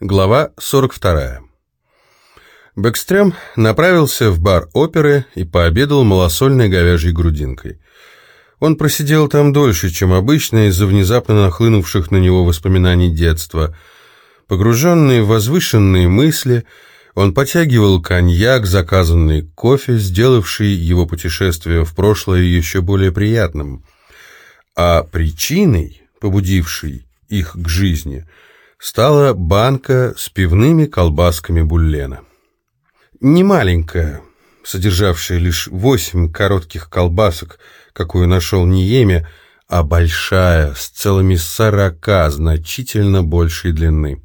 Глава 42. Бэкстрём направился в бар оперы и пообедал малосольной говяжьей грудинкой. Он просидел там дольше, чем обычно, из-за внезапно нахлынувших на него воспоминаний детства. Погруженный в возвышенные мысли, он потягивал коньяк, заказанный кофе, сделавший его путешествие в прошлое еще более приятным. А причиной, побудившей их к жизни – стала банка с пивными колбасками Буллена. Не маленькая, содержавшая лишь восемь коротких колбасок, какую нашел Ниеме, а большая, с целыми сорока, значительно большей длины.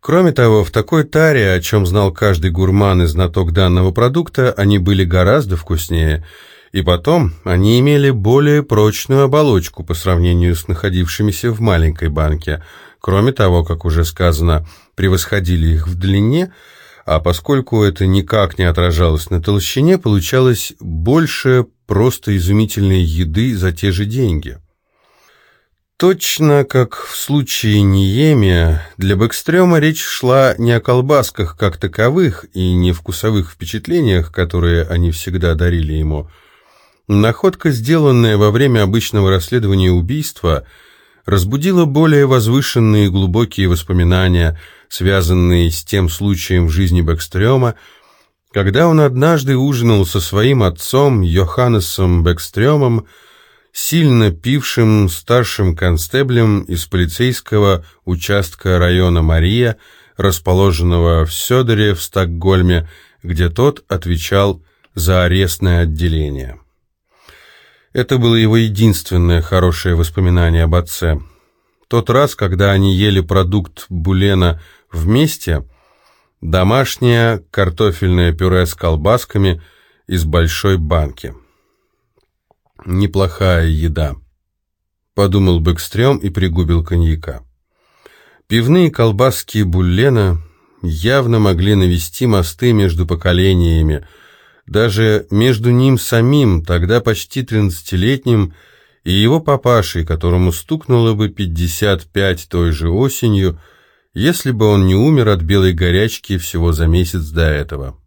Кроме того, в такой таре, о чем знал каждый гурман и знаток данного продукта, они были гораздо вкуснее, и потом они имели более прочную оболочку по сравнению с находившимися в маленькой банке – Кроме того, как уже сказано, превосходили их в длине, а поскольку это никак не отражалось на толщине, получалось больше просто изумительной еды за те же деньги. Точно как в случае Ниемия, для Бэкстрёма речь шла не о колбасках как таковых и не вкусовых впечатлениях, которые они всегда дарили ему. Находка, сделанная во время обычного расследования убийства – разбудило более возвышенные и глубокие воспоминания, связанные с тем случаем в жизни Бэкстрёма, когда он однажды ужинал со своим отцом Йоханнесом Бэкстрёмом, сильно пившим старшим констеблем из полицейского участка района Мария, расположенного в Сёдере в Стокгольме, где тот отвечал за арестное отделение. Это было его единственное хорошее воспоминание об отце. Тот раз, когда они ели продукт Булена вместе, домашнее картофельное пюре с колбасками из большой банки. «Неплохая еда», — подумал Бэкстрём и пригубил коньяка. Пивные колбаски Буллена явно могли навести мосты между поколениями, даже между ним самим, тогда почти тринадцатилетним, и его папашей, которому стукнуло бы 55 той же осенью, если бы он не умер от белой горячки всего за месяц до этого.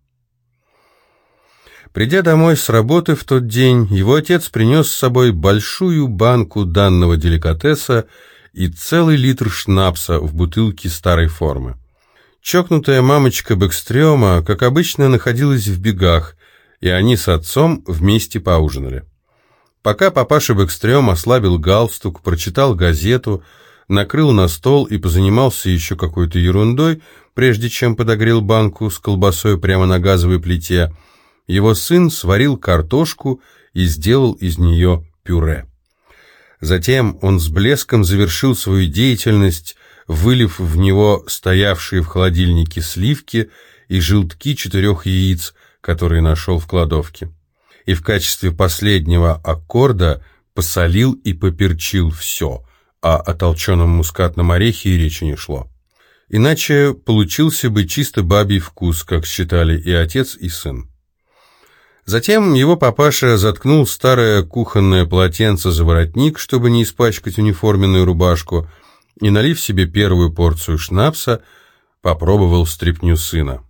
Придя домой с работы в тот день, его отец принес с собой большую банку данного деликатеса и целый литр шнапса в бутылке старой формы. Чокнутая мамочка Бэкстрёма, как обычно, находилась в бегах, и они с отцом вместе поужинали. Пока папаша Бэкстрём ослабил галстук, прочитал газету, накрыл на стол и позанимался еще какой-то ерундой, прежде чем подогрел банку с колбасой прямо на газовой плите, его сын сварил картошку и сделал из нее пюре. Затем он с блеском завершил свою деятельность, вылив в него стоявшие в холодильнике сливки и желтки четырех яиц, которые нашел в кладовке и в качестве последнего аккорда посолил и поперчил все, а о толченом мускатном орехе и речи не шло. Иначе получился бы чисто бабий вкус, как считали и отец, и сын. Затем его папаша заткнул старое кухонное полотенце за воротник, чтобы не испачкать униформенную рубашку, и, налив себе первую порцию шнапса, попробовал стряпню сына.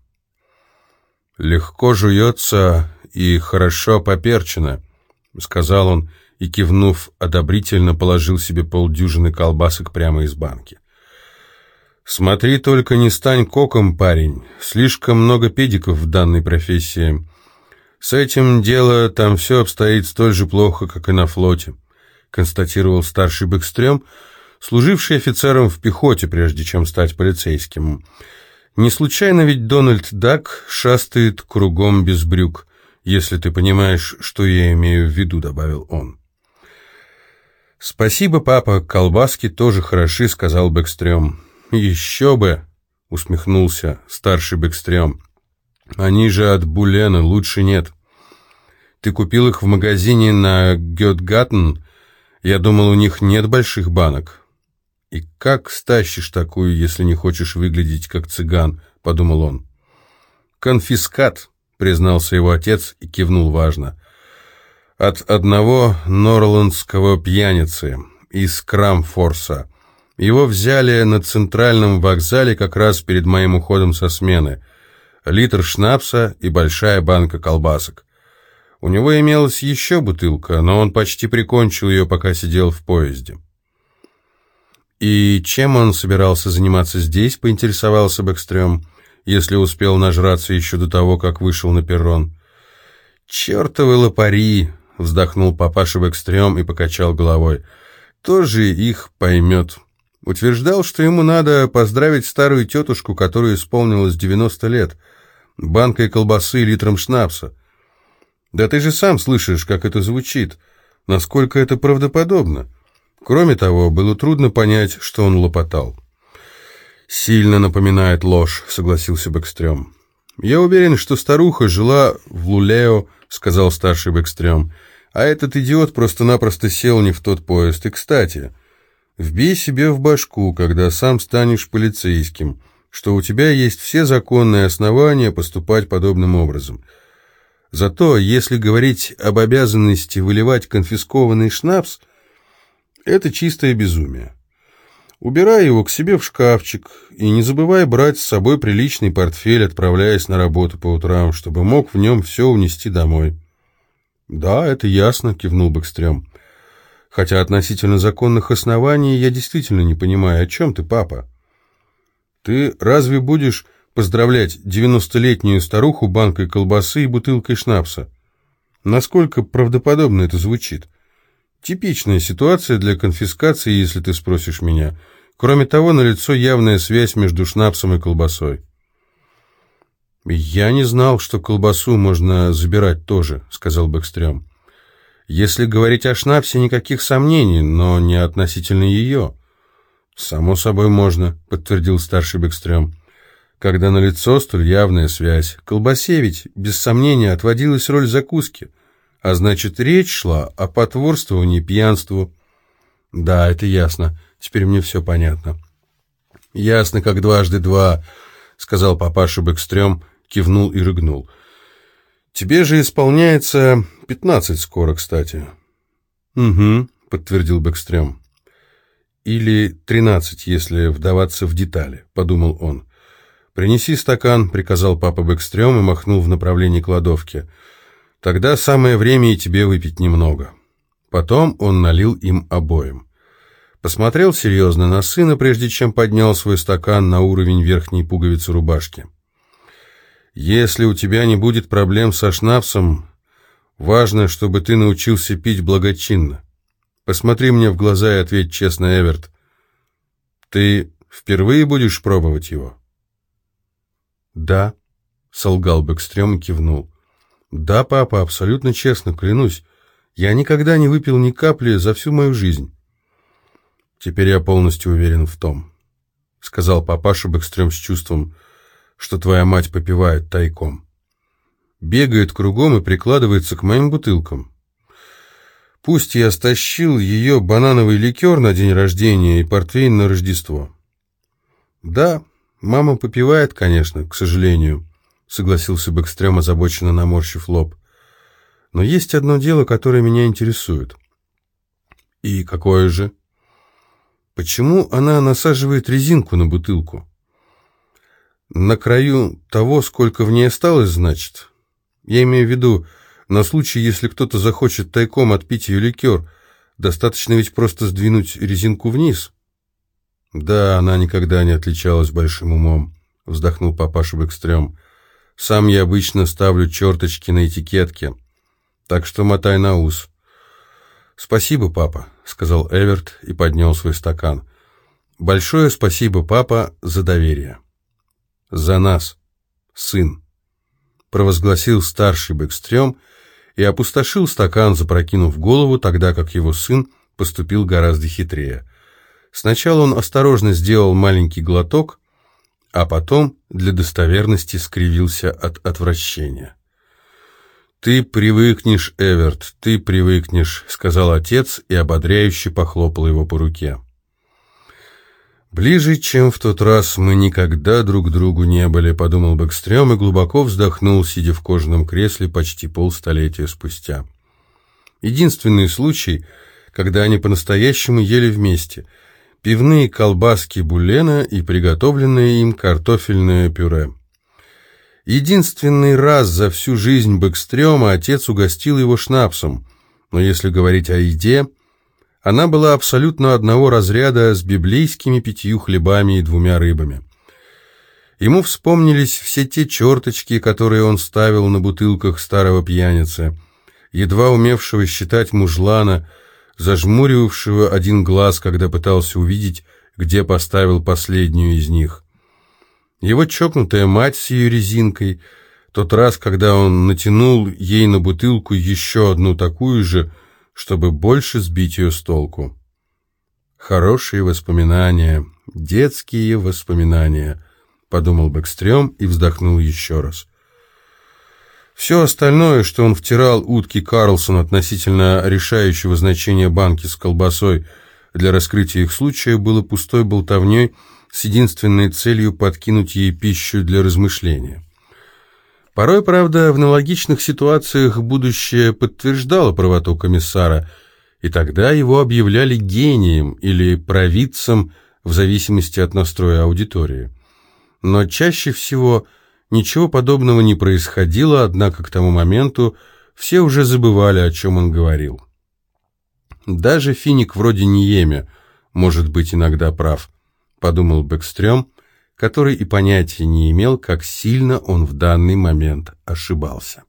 «Легко жуется и хорошо поперчено», — сказал он, и, кивнув, одобрительно положил себе полдюжины колбасок прямо из банки. «Смотри только, не стань коком, парень. Слишком много педиков в данной профессии. С этим дело там все обстоит столь же плохо, как и на флоте», констатировал старший Бэкстрём, служивший офицером в пехоте, прежде чем стать полицейским. «Не случайно ведь Дональд Дак шастает кругом без брюк если ты понимаешь, что я имею в виду», — добавил он. «Спасибо, папа, колбаски тоже хороши», — сказал Бэкстрём. «Еще бы», — усмехнулся старший Бэкстрём. «Они же от Булена, лучше нет. Ты купил их в магазине на Гетгаттен? Я думал, у них нет больших банок». «И как стащишь такую, если не хочешь выглядеть как цыган?» — подумал он. «Конфискат», признался его отец и кивнул важно. От одного норландского пьяницы из Крамфорса, Его взяли на центральном вокзале как раз перед моим уходом со смены. Литр шнапса и большая банка колбасок. У него имелась еще бутылка, но он почти прикончил ее, пока сидел в поезде. «И чем он собирался заниматься здесь?» — поинтересовался Бэкстрём, если успел нажраться еще до того, как вышел на перрон. «Чертовы лопари!» — вздохнул папаша Бэкстрём и покачал головой. «Тоже их поймет». Утверждал, что ему надо поздравить старую тетушку, которой исполнилось 90 лет, банкой колбасы и литром шнапса. Да ты же сам слышишь, как это звучит, насколько это правдоподобно. Кроме того, было трудно понять, что он лопотал. «Сильно напоминает ложь», — согласился Бэкстрём. «Я уверен, что старуха жила в Лулео», — сказал старший Бэкстрём, «а этот идиот просто-напросто сел не в тот поезд. И, кстати, вбей себе в башку, когда сам станешь полицейским, что у тебя есть все законные основания поступать подобным образом». Зато, если говорить об обязанности выливать конфискованный шнапс, это чистое безумие. Убирай его к себе в шкафчик и не забывай брать с собой приличный портфель, отправляясь на работу по утрам, чтобы мог в нем все унести домой. «Да, это ясно», — кивнул Бэкстрём. «Хотя относительно законных оснований я действительно не понимаю, о чем ты, папа? Ты разве будешь поздравлять девяностолетнюю старуху банкой колбасы и бутылкой шнапса. Насколько правдоподобно это звучит? Типичная ситуация для конфискации, если ты спросишь меня. Кроме того, налицо явная связь между шнапсом и колбасой. «Я не знал, что колбасу можно забирать тоже», — сказал Бэкстрём. «Если говорить о шнапсе, никаких сомнений, но не относительно ее». «Само собой можно», — подтвердил старший Бэкстрём когда налицо столь явная связь. Колбасе ведь, без сомнения, отводилась роль закуски, а значит, речь шла о потворствовании пьянству. Да, это ясно, теперь мне все понятно. Ясно, как дважды два, сказал папаша Бэкстрём, кивнул и рыгнул. Тебе же исполняется пятнадцать скоро, кстати. Угу, подтвердил Бэкстрём. Или тринадцать, если вдаваться в детали, подумал он. «Принеси стакан», — приказал папа Бэкстрём и махнул в направлении кладовки. «Тогда самое время и тебе выпить немного». Потом он налил им обоим. Посмотрел серьезно на сына, прежде чем поднял свой стакан на уровень верхней пуговицы рубашки. «Если у тебя не будет проблем со шнапсом, важно, чтобы ты научился пить благочинно. Посмотри мне в глаза и ответь честно, Эверт. Ты впервые будешь пробовать его?» «Да», — солгал Бэкстрём и кивнул. «Да, папа, абсолютно честно, клянусь. Я никогда не выпил ни капли за всю мою жизнь». «Теперь я полностью уверен в том», — сказал папаша Бэкстрём с чувством, что твоя мать попивает тайком. Бегает кругом и прикладывается к моим бутылкам. Пусть я стащил ее банановый ликер на день рождения и портвейн на Рождество. Да, «Мама попивает, конечно, к сожалению», — согласился Бэкстрём, озабоченно наморщив лоб. «Но есть одно дело, которое меня интересует». «И какое же?» «Почему она насаживает резинку на бутылку?» «На краю того, сколько в ней осталось, значит?» «Я имею в виду, на случай, если кто-то захочет тайком отпить ее ликер, достаточно ведь просто сдвинуть резинку вниз». «Да, она никогда не отличалась большим умом», — вздохнул папаша Бэкстрём. «Сам я обычно ставлю черточки на этикетке, так что мотай на ус». «Спасибо, папа», — сказал Эверт и поднял свой стакан. «Большое спасибо, папа, за доверие». «За нас, сын», — провозгласил старший Бэкстрём и опустошил стакан, запрокинув голову, тогда как его сын поступил гораздо хитрее — Сначала он осторожно сделал маленький глоток, а потом для достоверности скривился от отвращения. «Ты привыкнешь, Эверт, ты привыкнешь», — сказал отец и ободряюще похлопал его по руке. «Ближе, чем в тот раз, мы никогда друг другу не были», — подумал Бэкстрём и глубоко вздохнул, сидя в кожаном кресле почти полстолетия спустя. Единственный случай, когда они по-настоящему ели вместе — пивные колбаски булена и приготовленное им картофельное пюре. Единственный раз за всю жизнь Бэкстрёма отец угостил его шнапсом, но если говорить о еде, она была абсолютно одного разряда с библейскими пятью хлебами и двумя рыбами. Ему вспомнились все те черточки, которые он ставил на бутылках старого пьяницы, едва умевшего считать мужлана, зажмуривавшего один глаз, когда пытался увидеть, где поставил последнюю из них. Его чокнутая мать с ее резинкой, тот раз, когда он натянул ей на бутылку еще одну такую же, чтобы больше сбить ее с толку. Хорошие воспоминания, детские воспоминания, подумал Бэкстрём и вздохнул еще раз. Все остальное, что он втирал утки Карлсон относительно решающего значения банки с колбасой для раскрытия их случая, было пустой болтовней с единственной целью подкинуть ей пищу для размышления. Порой, правда, в аналогичных ситуациях будущее подтверждало правоту комиссара, и тогда его объявляли гением или провидцем в зависимости от настроя аудитории. Но чаще всего ничего подобного не происходило, однако к тому моменту все уже забывали, о чем он говорил. Даже финик вроде Ниеме может быть иногда прав, подумал Бэкстрём, который и понятия не имел, как сильно он в данный момент ошибался.